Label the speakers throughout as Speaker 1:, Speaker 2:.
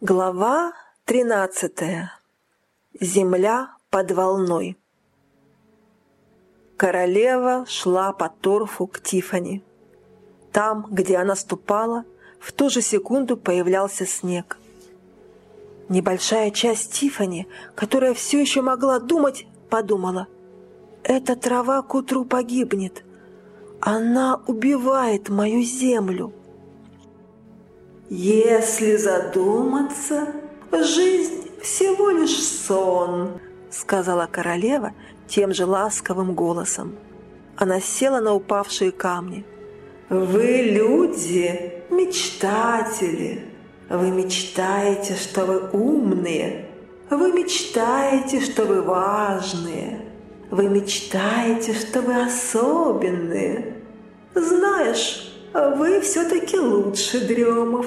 Speaker 1: Глава тринадцатая. Земля под волной. Королева шла по торфу к Тифани. Там, где она ступала, в ту же секунду появлялся снег. Небольшая часть Тифани, которая все еще могла думать, подумала. «Эта трава к утру погибнет. Она убивает мою землю».
Speaker 2: «Если задуматься, жизнь всего лишь сон», — сказала королева тем же ласковым голосом. Она села на упавшие камни. «Вы люди, мечтатели. Вы мечтаете, что вы умные. Вы мечтаете, что вы важные. Вы мечтаете, что вы особенные. Знаешь, вы все-таки лучше дремов.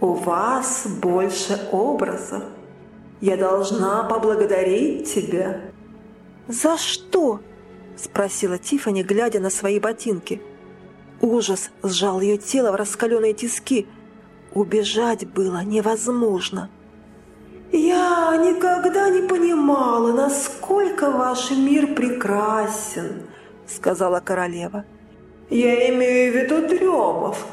Speaker 2: У вас больше образов. Я должна поблагодарить тебя».
Speaker 1: «За что?» – спросила Тифани, глядя на свои ботинки. Ужас сжал ее тело в раскаленные тиски. Убежать было невозможно.
Speaker 2: «Я никогда не понимала, насколько ваш мир прекрасен», – сказала королева. Я имею в виду дремов.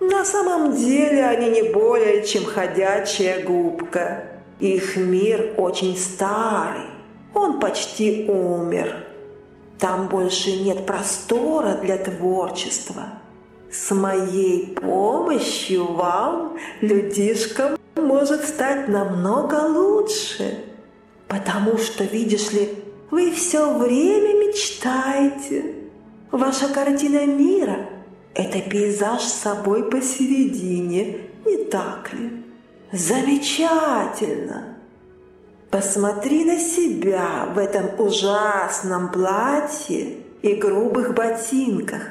Speaker 2: На самом деле они не более, чем ходячая губка. Их мир очень старый. Он почти умер. Там больше нет простора для творчества. С моей помощью вам, людишкам, может стать намного лучше. Потому что, видишь ли, вы все время мечтаете. Ваша картина мира – это пейзаж с собой посередине, не так ли? Замечательно! Посмотри на себя в этом ужасном платье и грубых ботинках.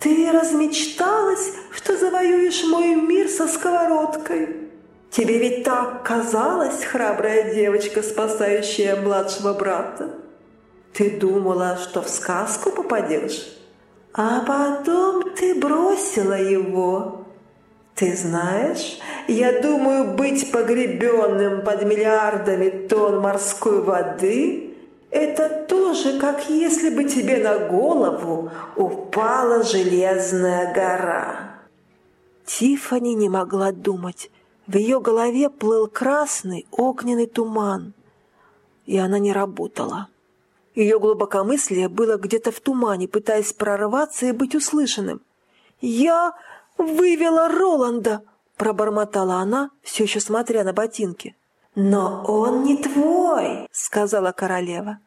Speaker 2: Ты размечталась, что завоюешь мой мир со сковородкой. Тебе ведь так казалось, храбрая девочка, спасающая младшего брата. Ты думала, что в сказку попадешь? А потом ты бросила его. Ты знаешь, я думаю, быть погребенным под миллиардами тонн морской воды – это тоже, как если бы тебе на голову упала железная гора.
Speaker 1: Тифани не могла думать. В ее голове плыл красный огненный туман, и она не работала. Ее глубокомыслие было где-то в тумане, пытаясь прорваться и быть услышанным. «Я вывела Роланда!» – пробормотала она, все еще смотря на ботинки.
Speaker 2: «Но он не твой!» – сказала королева.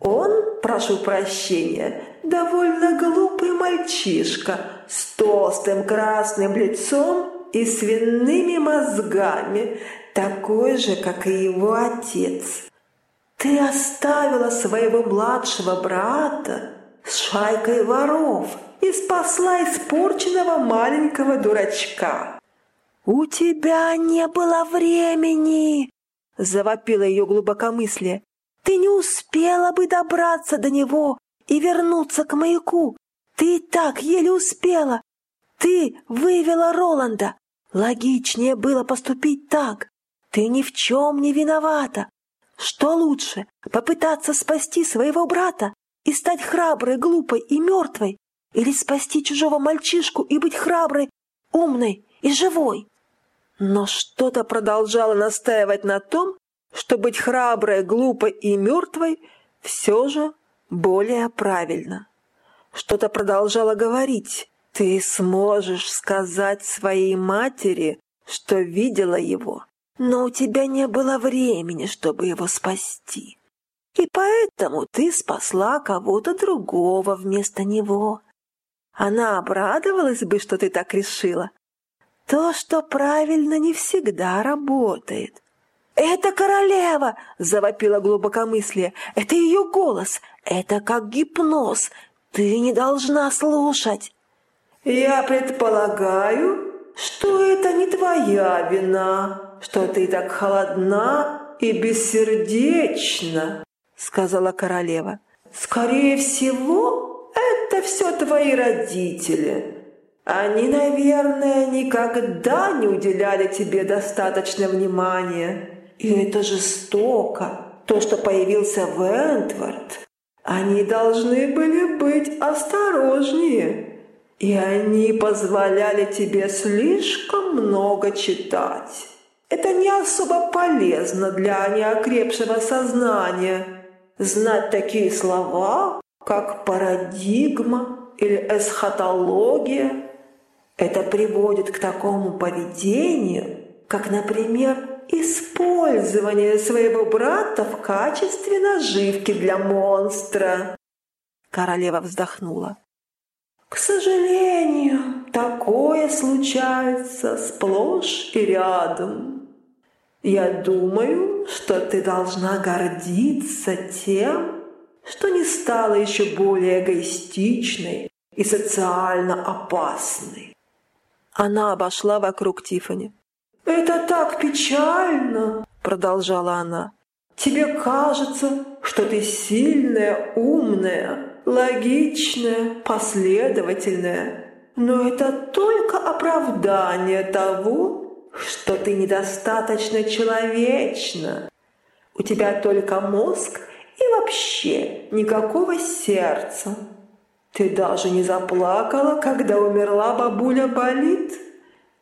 Speaker 2: «Он, прошу прощения, довольно глупый мальчишка с толстым красным лицом и свиными мозгами, такой же, как и его отец. Ты оставила своего младшего брата с шайкой воров и спасла испорченного маленького дурачка.
Speaker 1: «У тебя не было времени!» – завопило ее глубокомыслие. «Ты не успела бы добраться до него и вернуться к маяку. Ты и так еле успела. Ты вывела Роланда. Логичнее было поступить так. Ты ни в чем не виновата. Что лучше, попытаться спасти своего брата и стать храброй, глупой и мертвой, или спасти чужого мальчишку и быть храброй, умной и живой? Но что-то продолжало настаивать на том, что быть храброй, глупой и мертвой все же более правильно. Что-то продолжало говорить. Ты сможешь сказать своей матери, что видела его но у тебя не было времени, чтобы его спасти. И поэтому ты спасла кого-то другого вместо него. Она обрадовалась бы, что ты так решила. То, что правильно, не всегда работает. «Это королева!» – завопила глубокомыслие. «Это ее голос! Это как гипноз! Ты не должна слушать!»
Speaker 2: «Я предполагаю, что это не твоя вина», что ты так холодна и бессердечна», — сказала королева. «Скорее всего, это все твои родители. Они, наверное, никогда не уделяли тебе достаточно внимания. И это жестоко. То, что появился Вентвард, они должны были быть осторожнее. И они позволяли тебе слишком много читать. Это не особо полезно для неокрепшего сознания. Знать такие слова, как парадигма или эсхатология, это приводит к такому поведению, как, например, использование своего брата в качестве наживки для монстра.
Speaker 1: Королева вздохнула.
Speaker 2: К сожалению, такое случается сплошь и рядом. Я думаю, что ты должна гордиться тем, что не стала еще более эгоистичной и социально опасной.
Speaker 1: Она обошла вокруг Тифани.
Speaker 2: «Это так печально!» – продолжала она. «Тебе кажется, что ты сильная, умная, логичная, последовательная, но это только оправдание того, что ты недостаточно человечна. У тебя только мозг и вообще никакого сердца. Ты даже не заплакала, когда умерла бабуля болит?»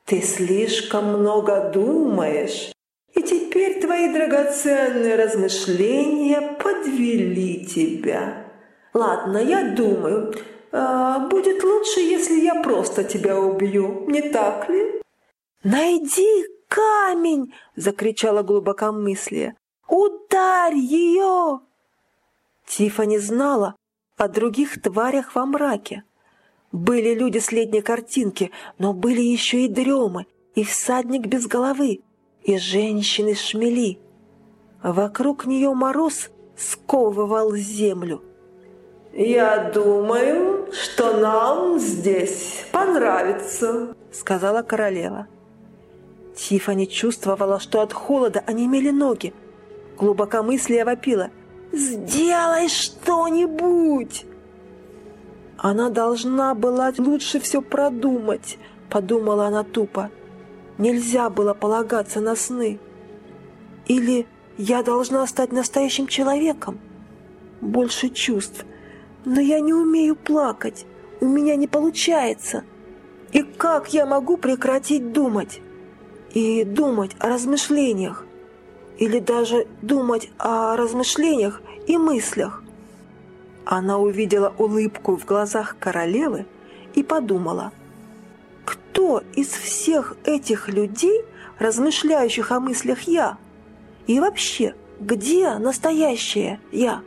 Speaker 2: Ты слишком много думаешь, и теперь твои драгоценные размышления подвели тебя. Ладно, я думаю, э, будет лучше, если я просто тебя убью, не так ли?
Speaker 1: «Найди камень!» — закричала глубокомыслие. «Ударь ее!» Тифа знала о других тварях во мраке. Были люди с летней картинки, но были еще и дремы, и всадник без головы, и женщины-шмели. Вокруг нее мороз сковывал землю.
Speaker 2: «Я думаю, что нам здесь понравится», — сказала королева.
Speaker 1: Тифани чувствовала, что от холода онемели ноги. Глубокомыслие вопила. «Сделай что-нибудь!» Она должна была лучше все продумать, подумала она тупо. Нельзя было полагаться на сны. Или я должна стать настоящим человеком? Больше чувств. Но я не умею плакать. У меня не получается. И как я могу прекратить думать? И думать о размышлениях? Или даже думать о размышлениях и мыслях? Она увидела улыбку в глазах королевы и подумала, кто из всех этих людей, размышляющих о мыслях я? И вообще, где настоящее я?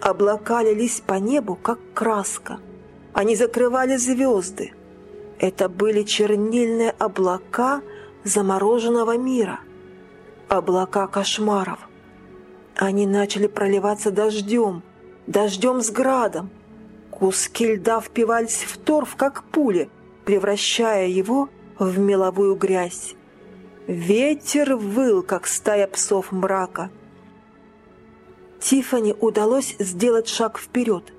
Speaker 1: Облака лились по небу, как краска. Они закрывали звезды. Это были чернильные облака замороженного мира. Облака кошмаров. Они начали проливаться дождем, дождем с градом. Куски льда впивались в торф, как пули, превращая его в меловую грязь. Ветер выл, как стая псов мрака. Тифани удалось сделать шаг вперед.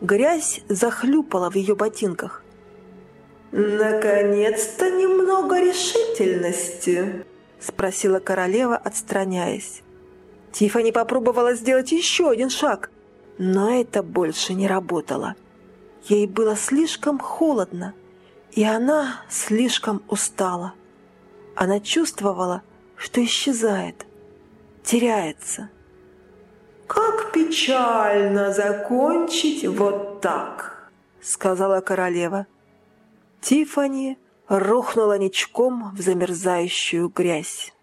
Speaker 1: Грязь захлюпала в ее ботинках.
Speaker 2: «Наконец-то немного решительности», — спросила королева, отстраняясь.
Speaker 1: Тифани попробовала сделать еще один шаг, но это больше не работало. Ей было слишком холодно, и она слишком устала. Она чувствовала, что исчезает, теряется.
Speaker 2: «Как печально закончить вот так!» — сказала королева.
Speaker 1: Тифани рухнула ничком в замерзающую грязь.